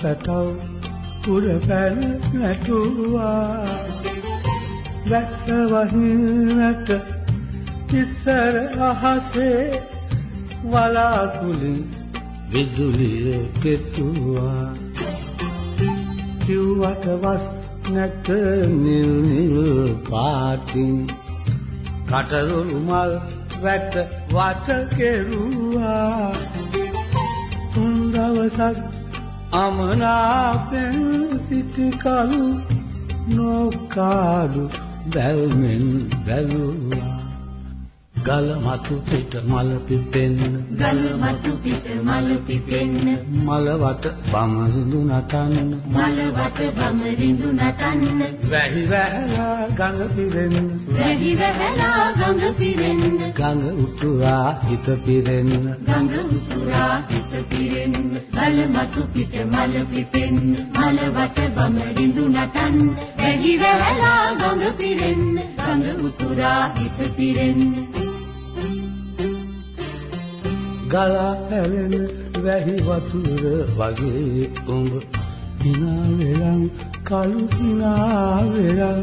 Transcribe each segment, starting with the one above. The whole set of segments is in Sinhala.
පැටව පුර පැන නැටුවා. වැස්ස වහිනට ඉස්සර අහසේ වලාකුලින් විදුලිය කෙටුවා. කිව්වට වස් නැත නිල් නිල් පාටින් කටළු මල් වැට වට කෙරුවා. තුන් දවසක් අමනාපෙන් සිටි කලු නොකාඩු බැල්මෙන් බැලුවා. ගල මතු පිට මල පිපෙන්න. ගල මතු පිට මල පිපෙන්න. මල වට බම රිඳු නටන්න. මල වට බම රිඳු නටන්න. වැහි වැහලා ගඟ පිරෙන්න. වැහි වැහලා ගඟ පිරෙන්න. ගඟ උතුරා හිත පිරෙන්න. ගඟ උතුරා හිත පිරෙන්න. ගල මතු පිට මල පිපෙන්න. මල වට බම රිඳු නටන්න. වැහි වැහලා ගඟ පිරෙන්න. ගඟ උතුරා හිත පිරෙන්න ගලා හැලෙන වැහි වතුර වගේ උඹ hina වෙලන් කලු hina වෙලන්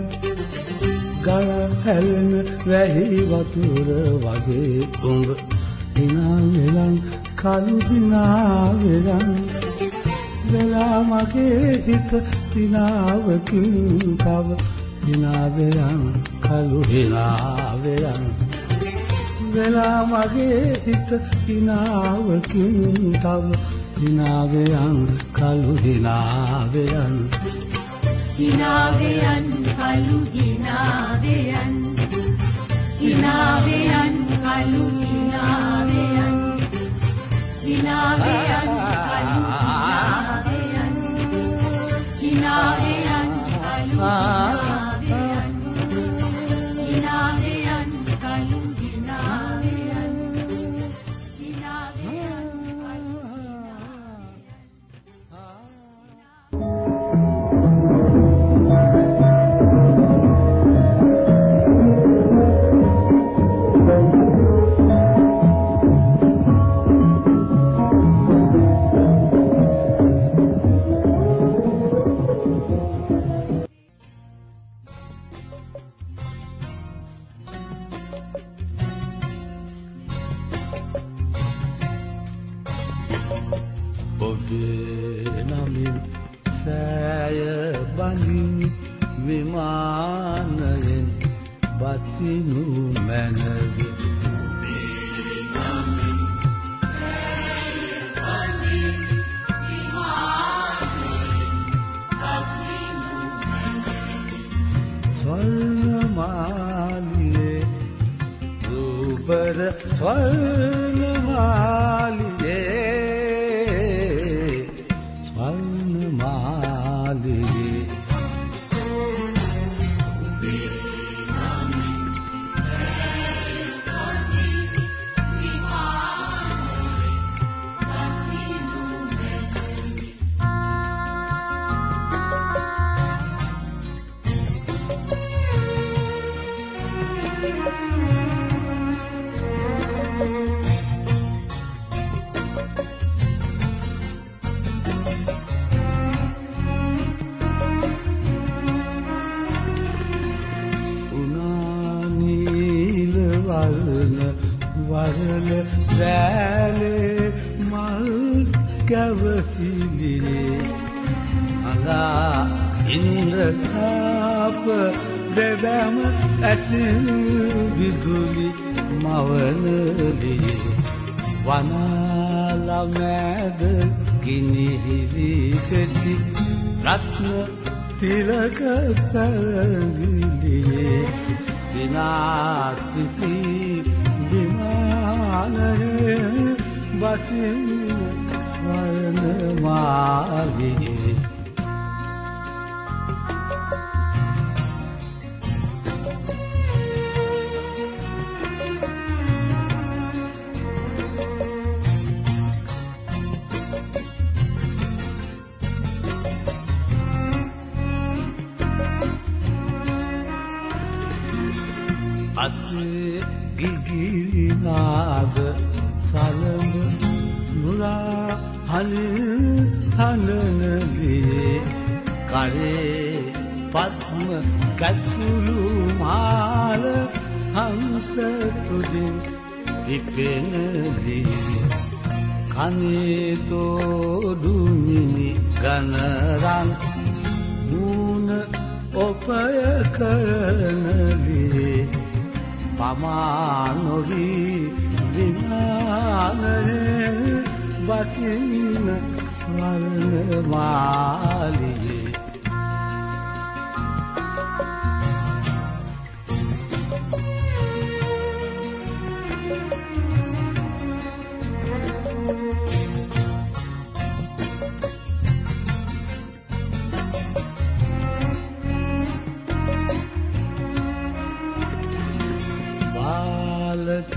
ගලා හැලෙන වැහි වතුර වගේ උඹ hina වෙලන් කලු hina වෙලන් වෙලා මගේ හිත hinaවකින් තව hina වෙලන් කලු hina වෙලන් වෙලා මගේ හිත හිනාවකින් තව හිනාවයන් කලු හිනාවයන් හිනාවයන් කලු හිනාවයන් හිනාවයන් කලු හිනාවයන් හිනාවයන් කලු හිනාවයන් හිනාවයන් කලු හිනාවයන්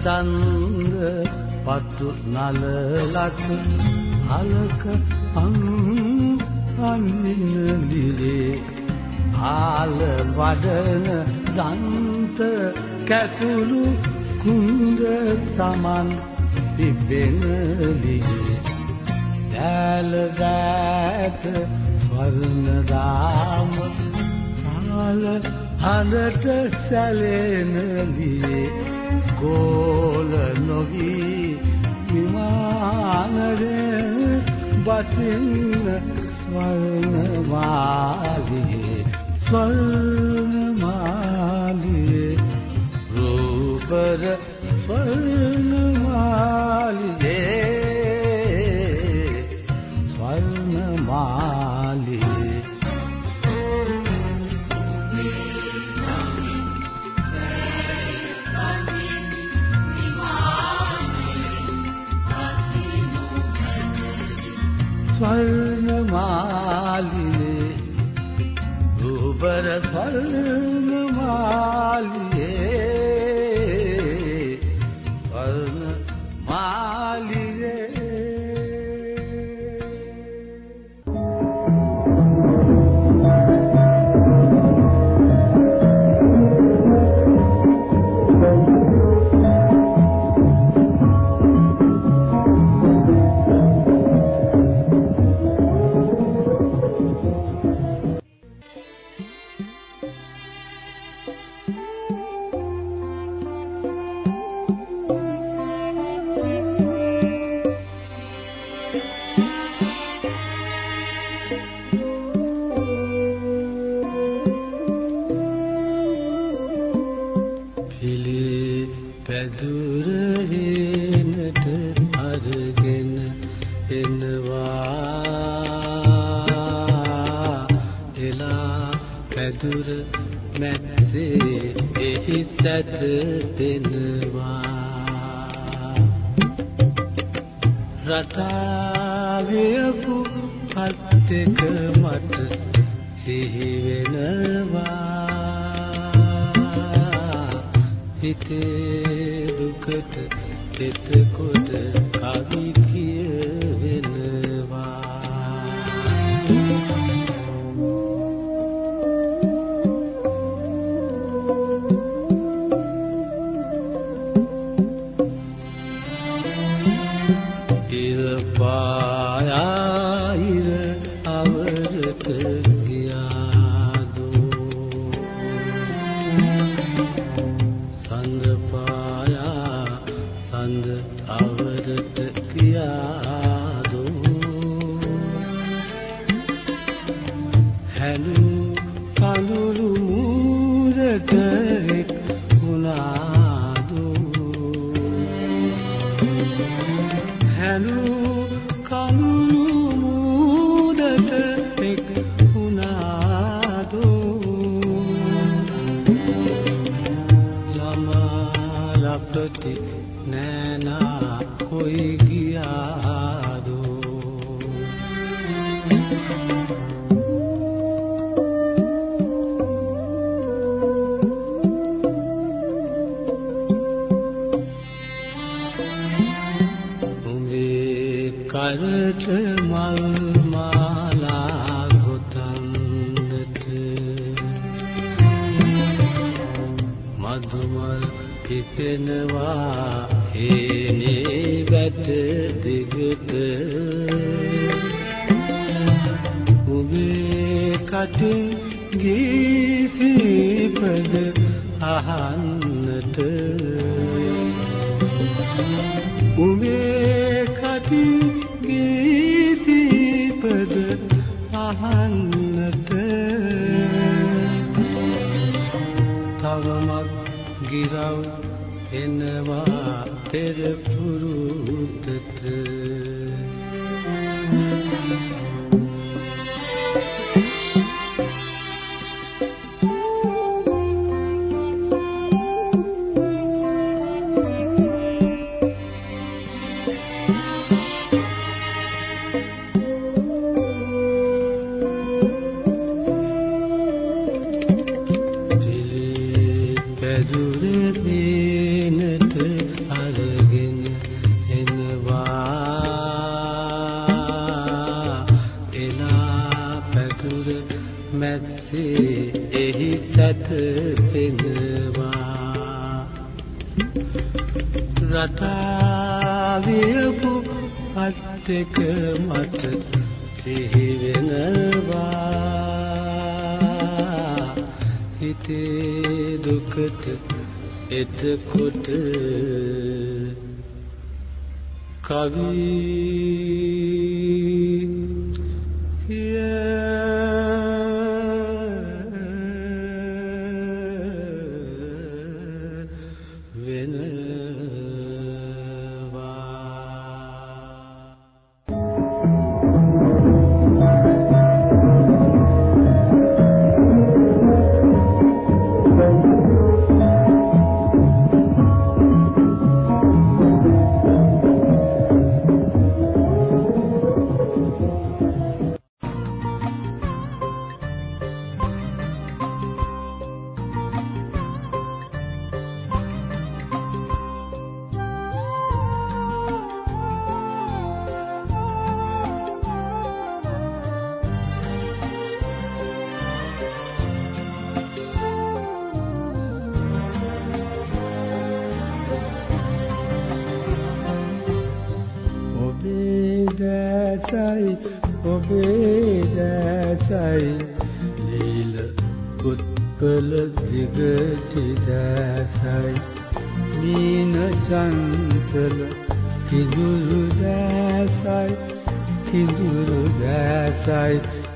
චන්ද පතු නලලක අලක අං අන්නිනලිරේ ආල වඩන දන්ත කැකුළු කුංග සමන් තිබෙනලිරේ දැල දැත ස්වර්ණ දාම ආල හඳට සැලෙනලිරේ ගෝල නොවි විමානරේ බසින්න ස්වර්ණ මාලියේ ස්වර්ණ මාලියේ රූපර ස්වර්ණ මාලියේ ස්වර්ණ මාලියේ පැදුරහෙනට අරගෙන එනවා. එලා පැදුර මැත්තේ එහි සැත දෙනවා. රතාවියපු පත්තක මට සිහිව දුකට කෙතකොට කවි ගීසිපද අහන්නට රටාවියපු අත්තක මට සිහි වෙනවා හිතේ දුකට එතකොට කවි චංචල කිඳුරු දැසයි කිඳුරු දැසයි.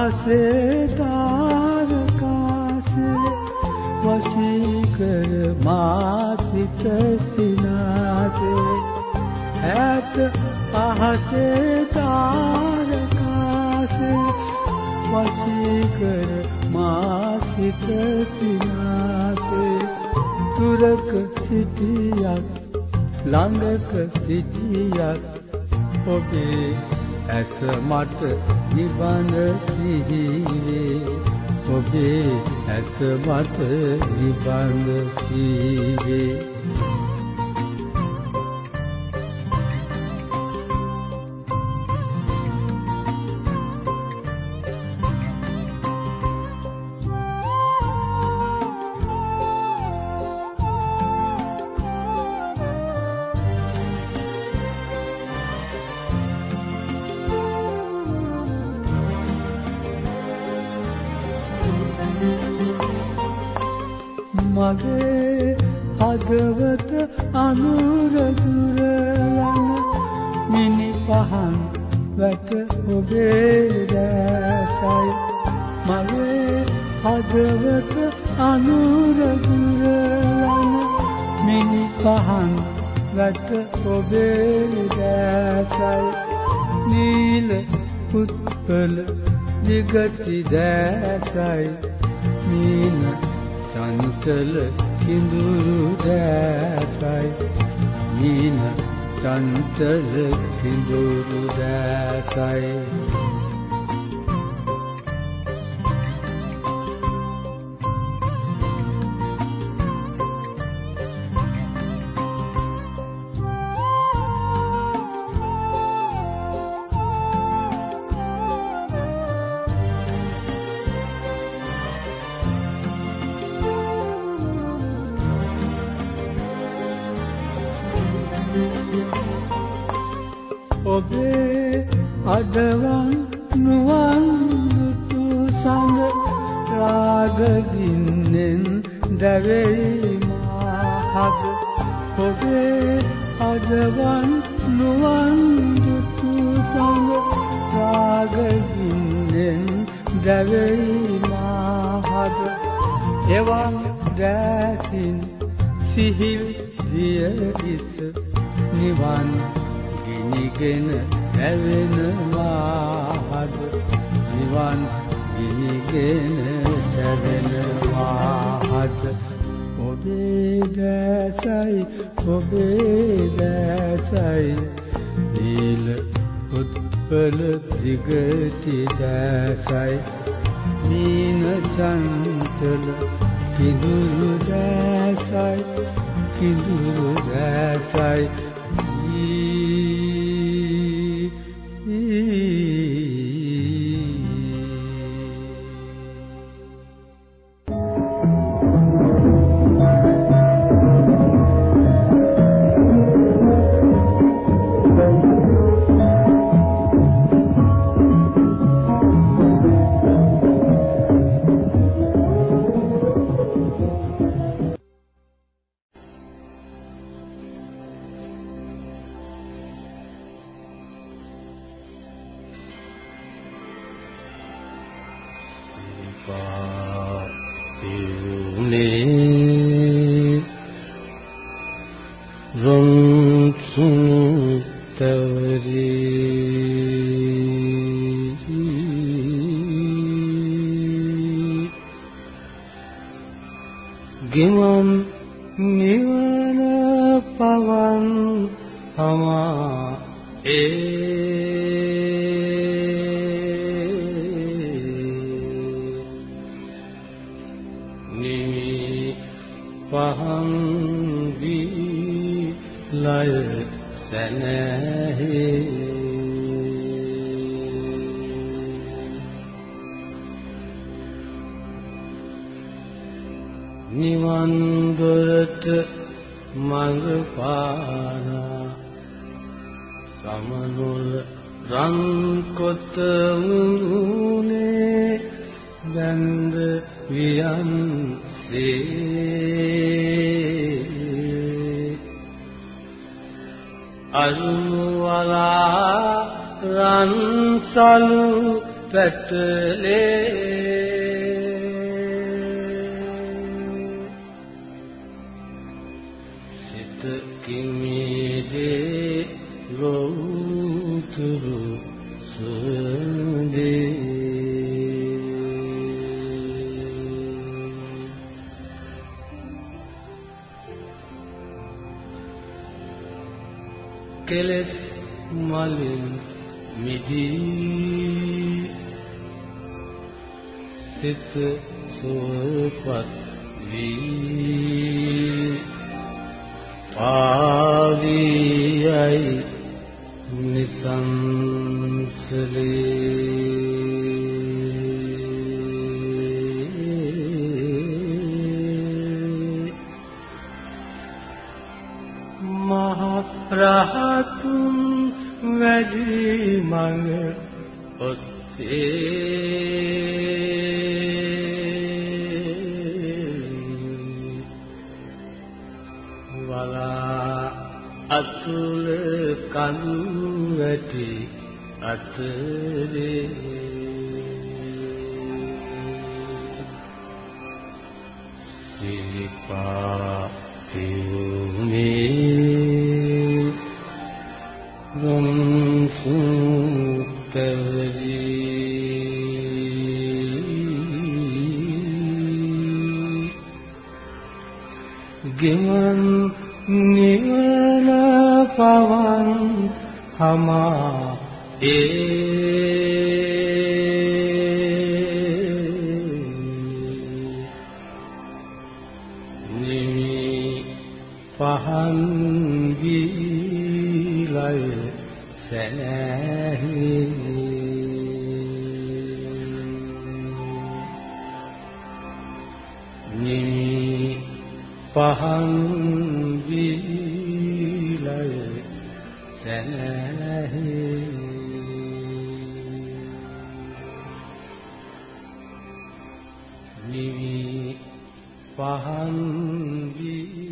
අහසේ තාරකාසේ වශී කර මා සිත සිනාසේ ඈත අහසේ තාරකාසේ වශී කර මා සිත සිනාසේ තුරක සිටියක් ළඟක සිටියක් ඔබේ ඇස මට නිවන සිහිවේ. ඔබේ ඇස මට නිවන සිහිවේ. මගේ හදවත අනුර දුර යන මිනි පහන් වැට ඔබේ දැසයි. මගේ හදවත අනුර දුර යන මිනි පහන් වැට ඔබේ දැසයි. නීල පුත්පල දිගටි දැසයි. නීල චංචල කිඳුරු දැසයි. නීන චංචල කිඳුරු දැසයි. අදවන් නුවන් දුටු සඳ රාගගින්නෙන් දැවෙයි මාහද ඔබේ අදවන් නුවන් දුටු සඳ රාගගින්නෙන් දැවෙයි මාහද එවන් දැසින් සිහිල් දිය ඉස නිවන් ගිනිගෙන ඇවෙනවා හද. නිවන් ගිනිගෙන ඇවෙනවා හද. ඔබේ දැසයි ඔබේ දැසයි. නීල උත්පල දිගටි දැසයි. මීන චංචල කිඳුරු දැසයි කිඳුරු දැසයි. ගෙවම් නිවන පවන් තමා ඒ. පහන් දී ලය සැනේ නිවන්ගොට මඟ පානා සමනොල රන්කොත වුණේ දැන්ද වියන්සේ අරුණවලා රන්සලු පැටලේ කෙලෙස් මලින් මිදී සිත සුවපත් වී පාවියයි නිසංසලේ. රහතුන් වැඩි මඟ ඔස්සේ කඳු වැටි අතරේ. සිරිපා තියුනේ ගෙවන් නිවන පවන් හමා ඒ නිමි පහන් ගීලය සැනහි. නිමි පහන් නිවි පහන් වී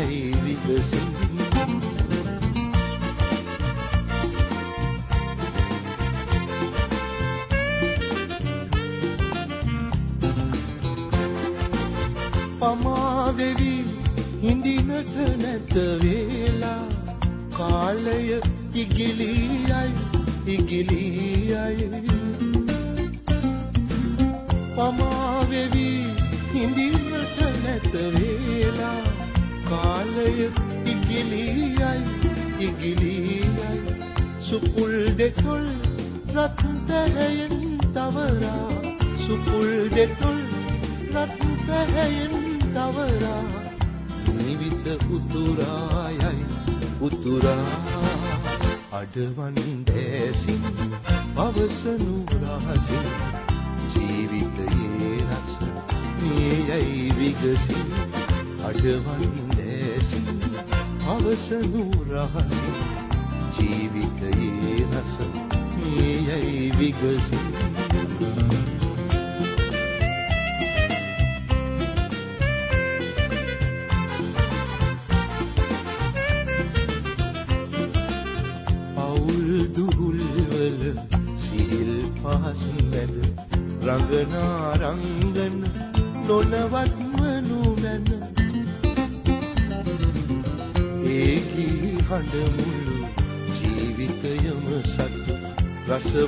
මේ යයි පවසනු රහසින් ජීවිතයේ රස නියයි විගසින් රංගනා රංගන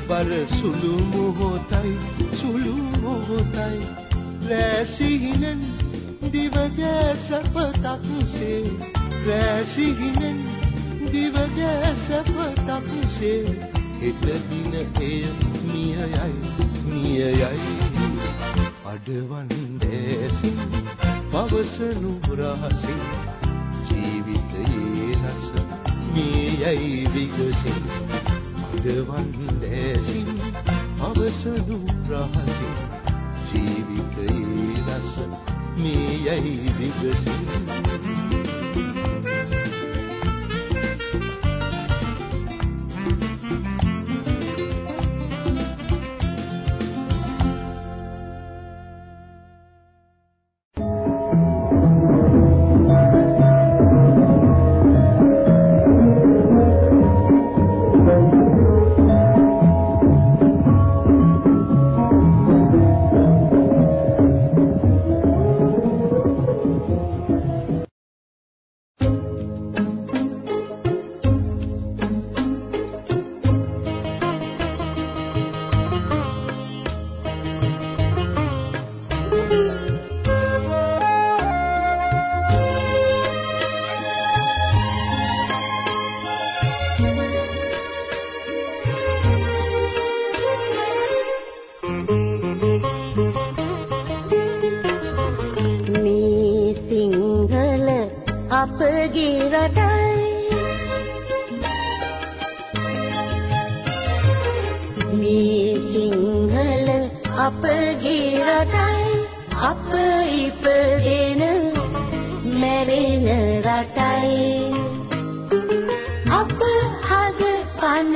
රසබර සුළු මොහොතයි සුළු මොහොතයි. රැසිහිනෙන් දිවගෑ සැපතක්සේ රැසිහිනෙන් දිවගෑ සැපතක්සේ හෙට දින එය මියයයි මියයයි. අඩවන් දැසින් පවසනු රහසින් ජීවිතයේ රස මියයි විගසින්. අඩවන් දැසින් පවසනු රහසින් ජීවිතයේ රස මියයි විගසින්. අපගේ රටයි. මේ සිංහල අපගේ රටයි. අප ඉපදෙන මැරෙන රටයි. අප හද පන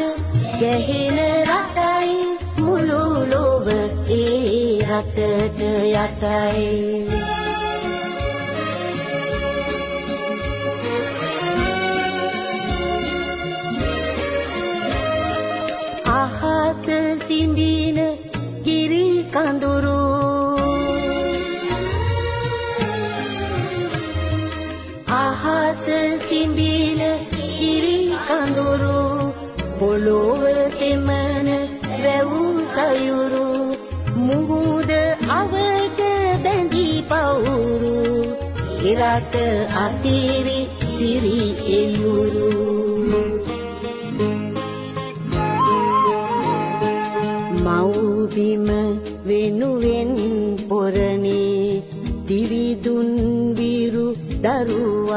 ගැහෙන රටයි. මුළු ලොව ඒ රටට යටයි. පිඹින ගිරි කඳුරු. අහස සිඹින ගිරි කඳුරු පොළොව තෙමන වැවූ සයුරු මුහුද අවට බැඳී පවුරු ඉරට අතිරි සිරි එයුරු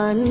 ฉัน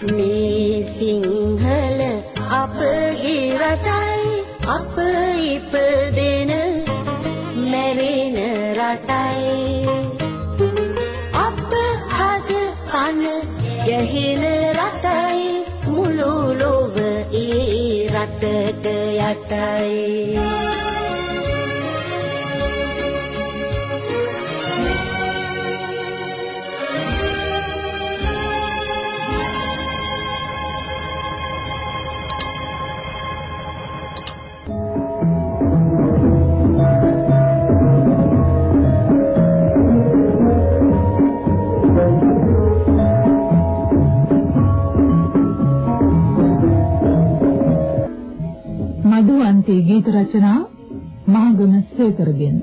මේ සිංහල අපගේ රටයි අප ඉපදෙන මැරෙන රටයි. අප හද කන යහින රටයි මුළු ලොව ඒ රටට යටයි. ගීත රචනා මහගම සේකරගෙන්